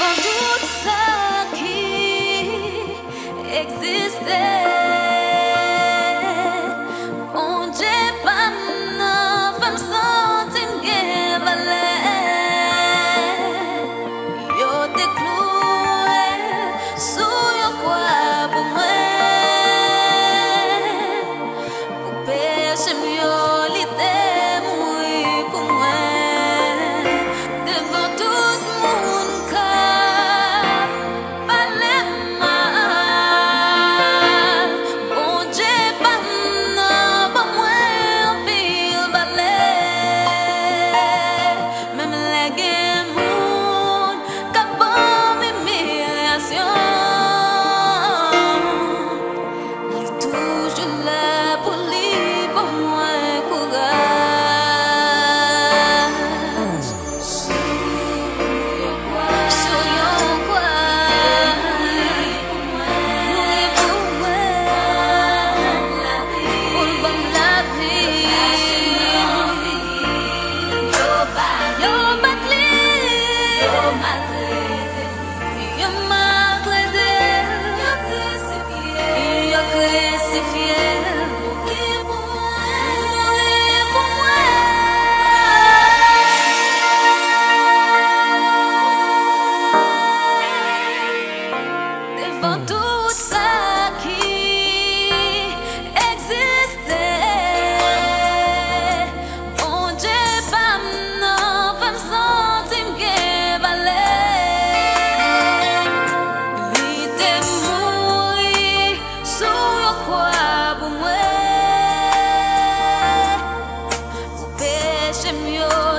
Avant toute ça qui existait.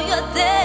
You're dead.